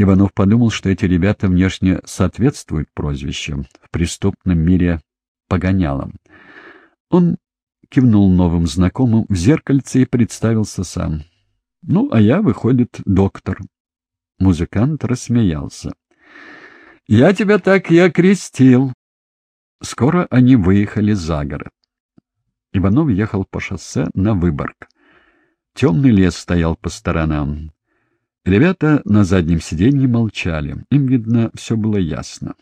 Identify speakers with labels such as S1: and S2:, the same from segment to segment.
S1: Иванов подумал, что эти ребята внешне соответствуют прозвищам в преступном мире погонялам. Он кивнул новым знакомым в зеркальце и представился сам. «Ну, а я, выходит, доктор». Музыкант рассмеялся. «Я тебя так и окрестил». Скоро они выехали за город. Иванов ехал по шоссе на Выборг. Темный лес стоял по сторонам. Ребята на заднем сиденье молчали. Им, видно, все было ясно.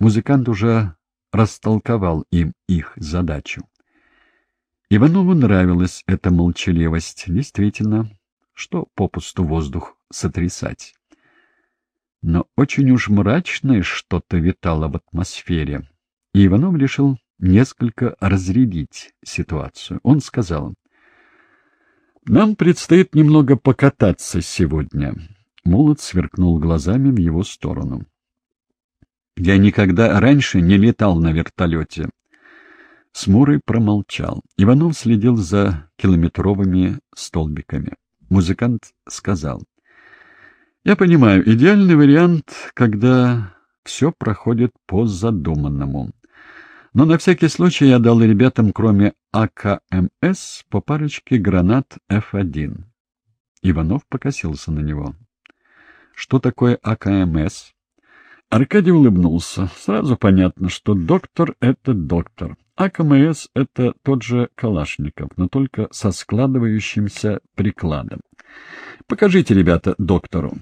S1: Музыкант уже растолковал им их задачу. Иванову нравилась эта молчаливость. Действительно, что попусту воздух сотрясать. Но очень уж мрачное что-то витало в атмосфере, и Иванов решил несколько разрядить ситуацию. Он сказал, «Нам предстоит немного покататься сегодня». Молот сверкнул глазами в его сторону. «Я никогда раньше не летал на вертолете». Смурый промолчал. Иванов следил за километровыми столбиками. Музыкант сказал, «Я понимаю, идеальный вариант, когда все проходит по задуманному. Но на всякий случай я дал ребятам, кроме АКМС, по парочке гранат F1. Иванов покосился на него. Что такое АКМС? Аркадий улыбнулся. Сразу понятно, что доктор — это доктор. АКМС — это тот же Калашников, но только со складывающимся прикладом. Покажите, ребята, доктору.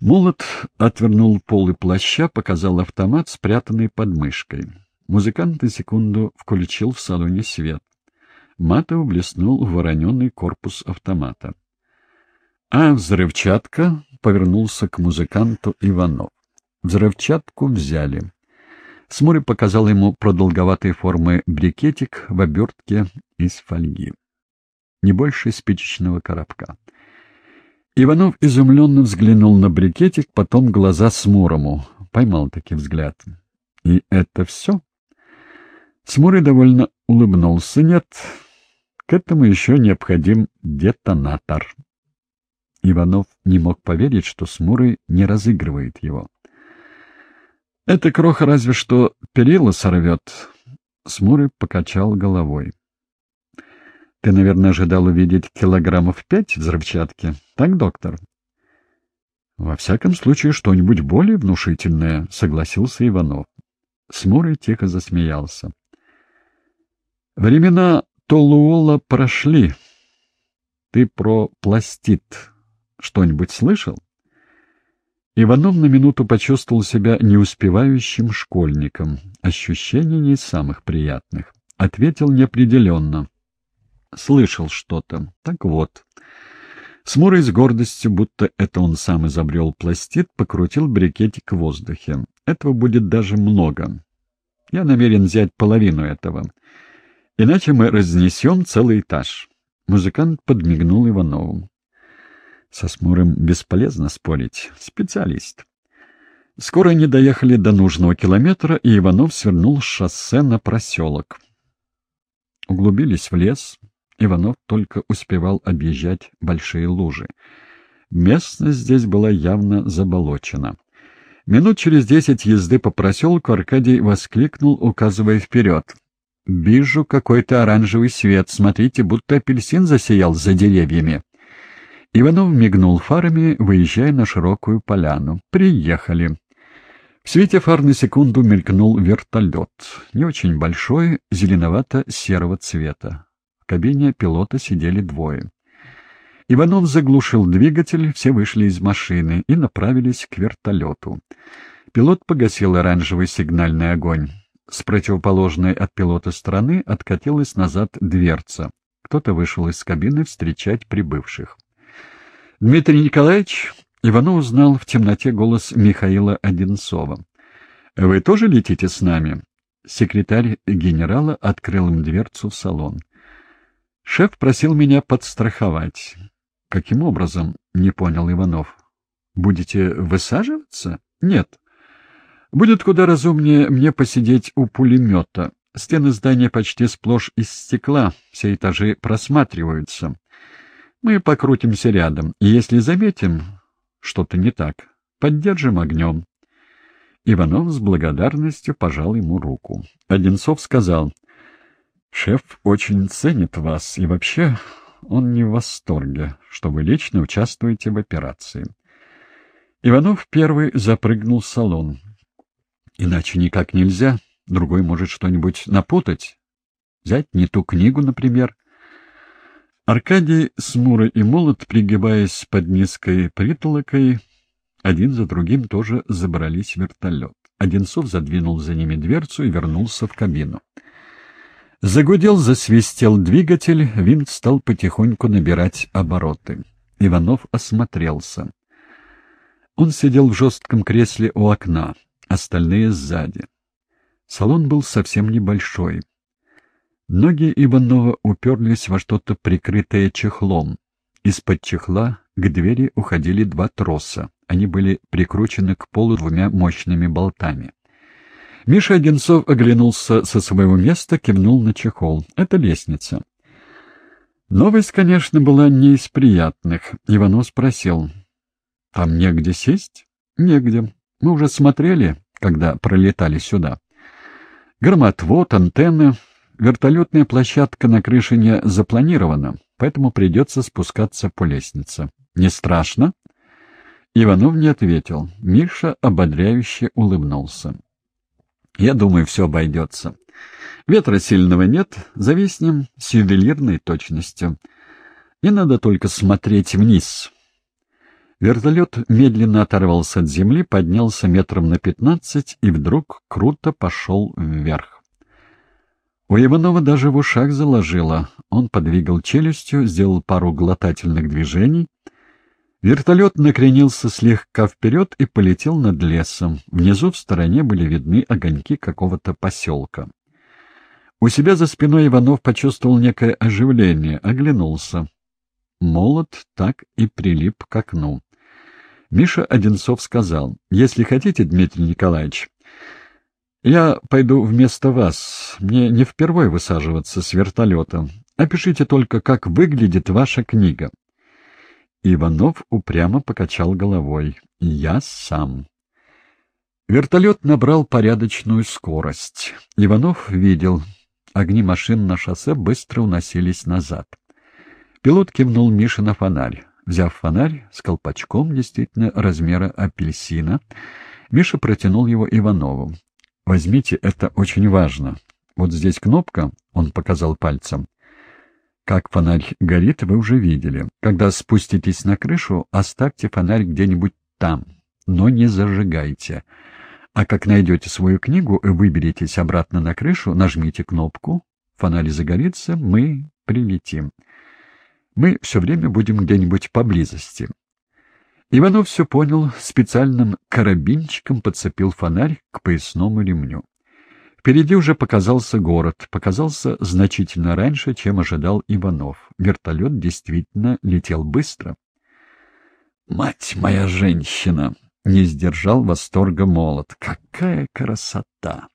S1: Молот отвернул полы плаща, показал автомат, спрятанный под мышкой. Музыкант на секунду включил в салоне свет. Матов блеснул вороненный корпус автомата. А взрывчатка повернулся к музыканту Иванов. Взрывчатку взяли. Смурый показал ему продолговатой формы брикетик в обертке из фольги. Не больше спичечного коробка. Иванов изумленно взглянул на брикетик, потом глаза Смурому. Поймал таки взгляд. «И это все?» Смурый довольно улыбнулся. Нет, к этому еще необходим детонатор. Иванов не мог поверить, что Смурый не разыгрывает его. «Это кроха разве что перила сорвет». Смурый покачал головой. «Ты, наверное, ожидал увидеть килограммов пять взрывчатки, так, доктор?» «Во всяком случае, что-нибудь более внушительное», — согласился Иванов. Смурый тихо засмеялся. Времена Толуола прошли. Ты про пластит что-нибудь слышал? Иванов на минуту почувствовал себя неуспевающим школьником. Ощущение не из самых приятных. Ответил неопределенно. Слышал что-то. Так вот. Смурой с гордостью, будто это он сам изобрел пластит, покрутил брикетик в воздухе. Этого будет даже много. Я намерен взять половину этого. Иначе мы разнесем целый этаж. Музыкант подмигнул Иванову. Со Смурым бесполезно спорить. Специалист. Скоро они доехали до нужного километра, и Иванов свернул с шоссе на проселок. Углубились в лес. Иванов только успевал объезжать большие лужи. Местность здесь была явно заболочена. Минут через десять езды по проселку Аркадий воскликнул, указывая вперед. «Вижу какой-то оранжевый свет. Смотрите, будто апельсин засиял за деревьями». Иванов мигнул фарами, выезжая на широкую поляну. «Приехали». В свете фар на секунду мелькнул вертолет. Не очень большой, зеленовато-серого цвета. В кабине пилота сидели двое. Иванов заглушил двигатель, все вышли из машины и направились к вертолету. Пилот погасил оранжевый сигнальный огонь. С противоположной от пилота стороны откатилась назад дверца. Кто-то вышел из кабины встречать прибывших. Дмитрий Николаевич Иванов узнал в темноте голос Михаила Одинцова. «Вы тоже летите с нами?» Секретарь генерала открыл им дверцу в салон. «Шеф просил меня подстраховать». «Каким образом?» — не понял Иванов. «Будете высаживаться?» «Нет. Будет куда разумнее мне посидеть у пулемета. Стены здания почти сплошь из стекла, все этажи просматриваются. Мы покрутимся рядом, и если заметим что-то не так, Поддержим огнем. Иванов с благодарностью пожал ему руку. Одинцов сказал, «Шеф очень ценит вас, и вообще он не в восторге, что вы лично участвуете в операции». Иванов первый запрыгнул в салон. «Иначе никак нельзя, другой может что-нибудь напутать. Взять не ту книгу, например». Аркадий, Смура и Молот, пригибаясь под низкой притолокой, один за другим тоже забрались в вертолет. Одинцов задвинул за ними дверцу и вернулся в кабину. Загудел, засвистел двигатель, винт стал потихоньку набирать обороты. Иванов осмотрелся. Он сидел в жестком кресле у окна, остальные сзади. Салон был совсем небольшой. Ноги Иванова уперлись во что-то прикрытое чехлом. Из-под чехла к двери уходили два троса. Они были прикручены к полу двумя мощными болтами. Миша Одинцов оглянулся со своего места, кивнул на чехол. Это лестница. Новость, конечно, была не из приятных. Иванов спросил. «Там негде сесть?» «Негде. Мы уже смотрели, когда пролетали сюда. Громотвод, антенны. Вертолетная площадка на крыше не запланирована, поэтому придется спускаться по лестнице. Не страшно?» Иванов не ответил. Миша ободряюще улыбнулся. «Я думаю, все обойдется. Ветра сильного нет, зависнем с ювелирной точностью. Не надо только смотреть вниз». Вертолет медленно оторвался от земли, поднялся метром на пятнадцать и вдруг круто пошел вверх. У Иванова даже в ушах заложило. Он подвигал челюстью, сделал пару глотательных движений — Вертолет накренился слегка вперед и полетел над лесом. Внизу в стороне были видны огоньки какого-то поселка. У себя за спиной Иванов почувствовал некое оживление, оглянулся. Молот так и прилип к окну. Миша Одинцов сказал, «Если хотите, Дмитрий Николаевич, я пойду вместо вас. Мне не впервой высаживаться с вертолета. Опишите только, как выглядит ваша книга». Иванов упрямо покачал головой. «Я сам». Вертолет набрал порядочную скорость. Иванов видел. Огни машин на шоссе быстро уносились назад. Пилот кивнул Мише на фонарь. Взяв фонарь с колпачком, действительно размера апельсина, Миша протянул его Иванову. «Возьмите, это очень важно. Вот здесь кнопка», — он показал пальцем. Как фонарь горит, вы уже видели. Когда спуститесь на крышу, оставьте фонарь где-нибудь там, но не зажигайте. А как найдете свою книгу и выберетесь обратно на крышу, нажмите кнопку, фонарь загорится, мы прилетим. Мы все время будем где-нибудь поблизости. Иванов все понял, специальным карабинчиком подцепил фонарь к поясному ремню. Впереди уже показался город, показался значительно раньше, чем ожидал Иванов. Вертолет действительно летел быстро. «Мать моя женщина!» — не сдержал восторга молот. «Какая красота!»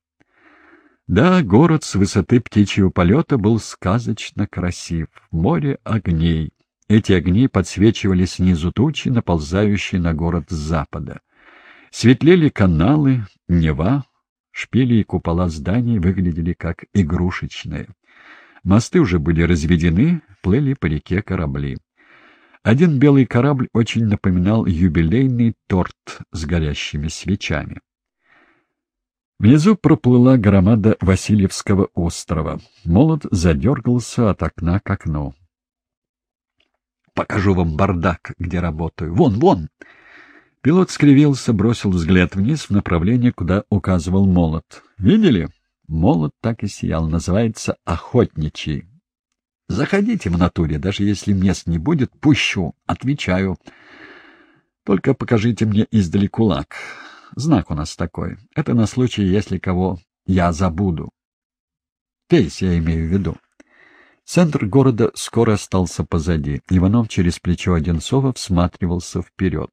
S1: Да, город с высоты птичьего полета был сказочно красив. Море огней. Эти огни подсвечивали снизу тучи, наползающие на город с запада. Светлели каналы, Нева, Шпили и купола зданий выглядели как игрушечные. Мосты уже были разведены, плыли по реке корабли. Один белый корабль очень напоминал юбилейный торт с горящими свечами. Внизу проплыла громада Васильевского острова. Молот задергался от окна к окну. «Покажу вам бардак, где работаю. Вон, вон!» Пилот скривился, бросил взгляд вниз в направлении, куда указывал молот. «Видели?» Молот так и сиял. Называется «Охотничий». «Заходите в натуре, даже если мест не будет, пущу. Отвечаю. Только покажите мне издали кулак. Знак у нас такой. Это на случай, если кого я забуду. Кейс я имею в виду». Центр города скоро остался позади. Иванов через плечо Одинцова всматривался вперед.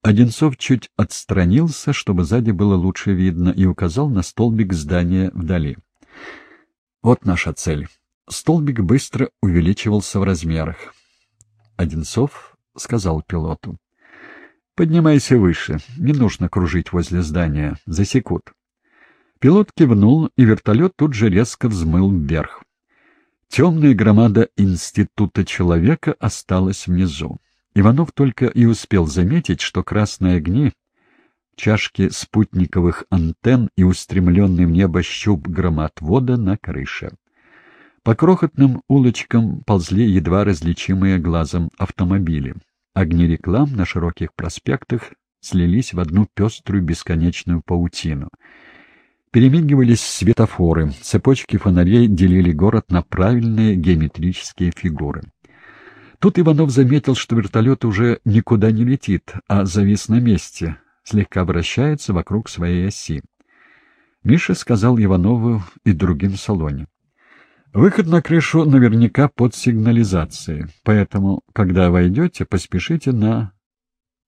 S1: Одинцов чуть отстранился, чтобы сзади было лучше видно, и указал на столбик здания вдали. «Вот наша цель». Столбик быстро увеличивался в размерах. Одинцов сказал пилоту. Поднимайся выше. Не нужно кружить возле здания. Засекут. Пилот кивнул, и вертолет тут же резко взмыл вверх. Темная громада Института человека осталась внизу. Иванов только и успел заметить, что красные огни, чашки спутниковых антенн и устремленный в небо щуп громотвода на крыше. По крохотным улочкам ползли едва различимые глазом автомобили. Огни реклам на широких проспектах слились в одну пеструю бесконечную паутину. Перемигивались светофоры, цепочки фонарей делили город на правильные геометрические фигуры. Тут Иванов заметил, что вертолет уже никуда не летит, а завис на месте, слегка вращается вокруг своей оси. Миша сказал Иванову и другим в салоне. Выход на крышу наверняка под сигнализацией, поэтому, когда войдете, поспешите на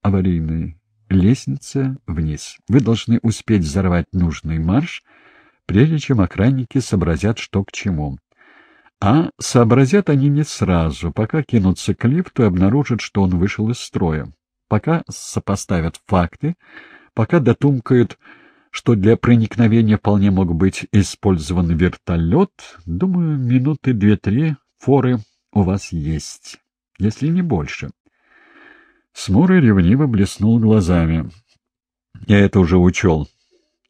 S1: аварийной лестнице вниз. Вы должны успеть взорвать нужный марш, прежде чем охранники сообразят, что к чему. А сообразят они не сразу, пока кинутся к лифту и обнаружат, что он вышел из строя, пока сопоставят факты, пока дотумкают что для проникновения вполне мог быть использован вертолет, думаю, минуты две-три форы у вас есть, если не больше. Смурый ревниво блеснул глазами. Я это уже учел,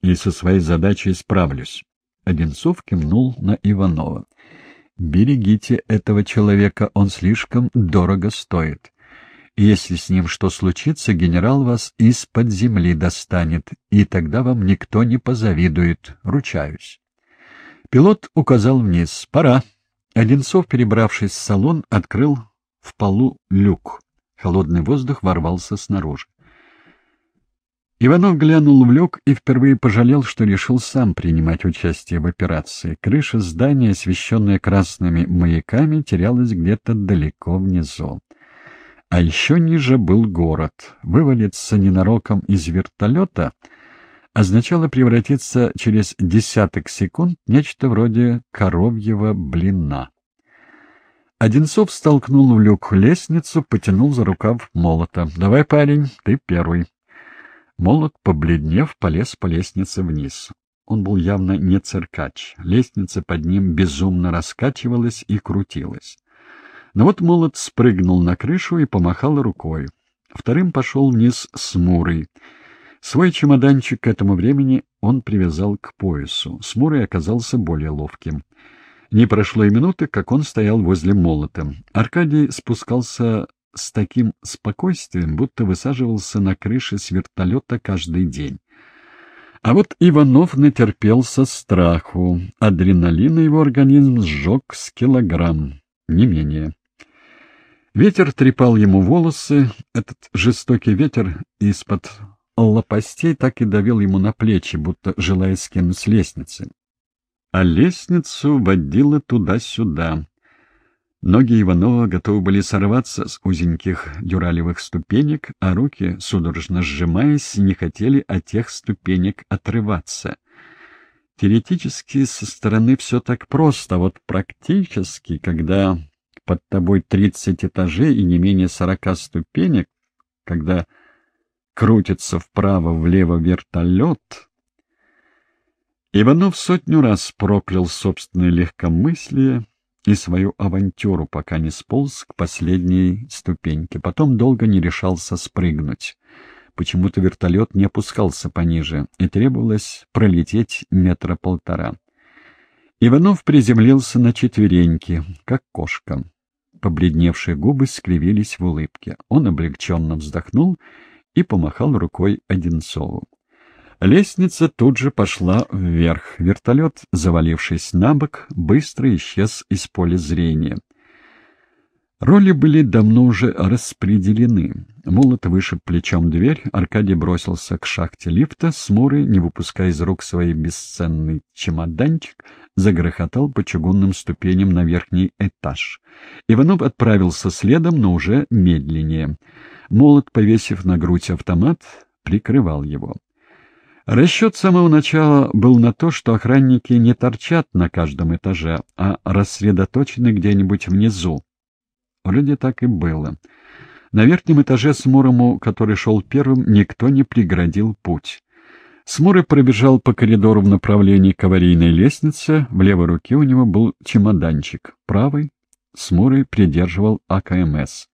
S1: и со своей задачей справлюсь. Одинцов кивнул на Иванова. «Берегите этого человека, он слишком дорого стоит. Если с ним что случится, генерал вас из-под земли достанет, и тогда вам никто не позавидует, ручаюсь. Пилот указал вниз. «Пора». Одинцов, перебравшись в салон, открыл в полу люк. Холодный воздух ворвался снаружи. Иванов глянул в люк и впервые пожалел, что решил сам принимать участие в операции. Крыша здания, освещенная красными маяками, терялась где-то далеко внизу. А еще ниже был город. Вывалиться ненароком из вертолета означало превратиться через десяток секунд в нечто вроде коровьего блина. Одинцов столкнул в люк лестницу, потянул за рукав молота. «Давай, парень, ты первый». Молот, побледнев, полез по лестнице вниз. Он был явно не циркач. Лестница под ним безумно раскачивалась и крутилась. Но вот молот спрыгнул на крышу и помахал рукой. Вторым пошел вниз Смурый. Свой чемоданчик к этому времени он привязал к поясу. Смурый оказался более ловким. Не прошло и минуты, как он стоял возле молота. Аркадий спускался с таким спокойствием, будто высаживался на крыше с вертолета каждый день. А вот Иванов натерпелся страху. Адреналина его организм сжег с килограмм, не менее. Ветер трепал ему волосы, этот жестокий ветер из-под лопастей так и давил ему на плечи, будто желая скинуть с лестницы. А лестницу водила туда-сюда. Ноги Иванова готовы были сорваться с узеньких дюралевых ступенек, а руки, судорожно сжимаясь, не хотели от тех ступенек отрываться. Теоретически со стороны все так просто, а вот практически, когда под тобой тридцать этажей и не менее сорока ступенек, когда крутится вправо-влево вертолет... Иванов сотню раз проклял собственное легкомыслие и свою авантюру, пока не сполз к последней ступеньке. Потом долго не решался спрыгнуть. Почему-то вертолет не опускался пониже, и требовалось пролететь метра полтора. Иванов приземлился на четвереньки, как кошка. Побледневшие губы скривились в улыбке. Он облегченно вздохнул и помахал рукой Одинцову. Лестница тут же пошла вверх. Вертолет, завалившись на бок, быстро исчез из поля зрения. Роли были давно уже распределены. Молот выше плечом дверь, Аркадий бросился к шахте лифта, смурый, не выпуская из рук свой бесценный чемоданчик, загрохотал по чугунным ступеням на верхний этаж. Иванов отправился следом, но уже медленнее. Молот, повесив на грудь автомат, прикрывал его. Расчет с самого начала был на то, что охранники не торчат на каждом этаже, а рассредоточены где-нибудь внизу, Вроде так и было. На верхнем этаже Смурому, который шел первым, никто не преградил путь. Смурый пробежал по коридору в направлении к аварийной лестнице. В левой руке у него был чемоданчик. Правый Смурый придерживал АКМС.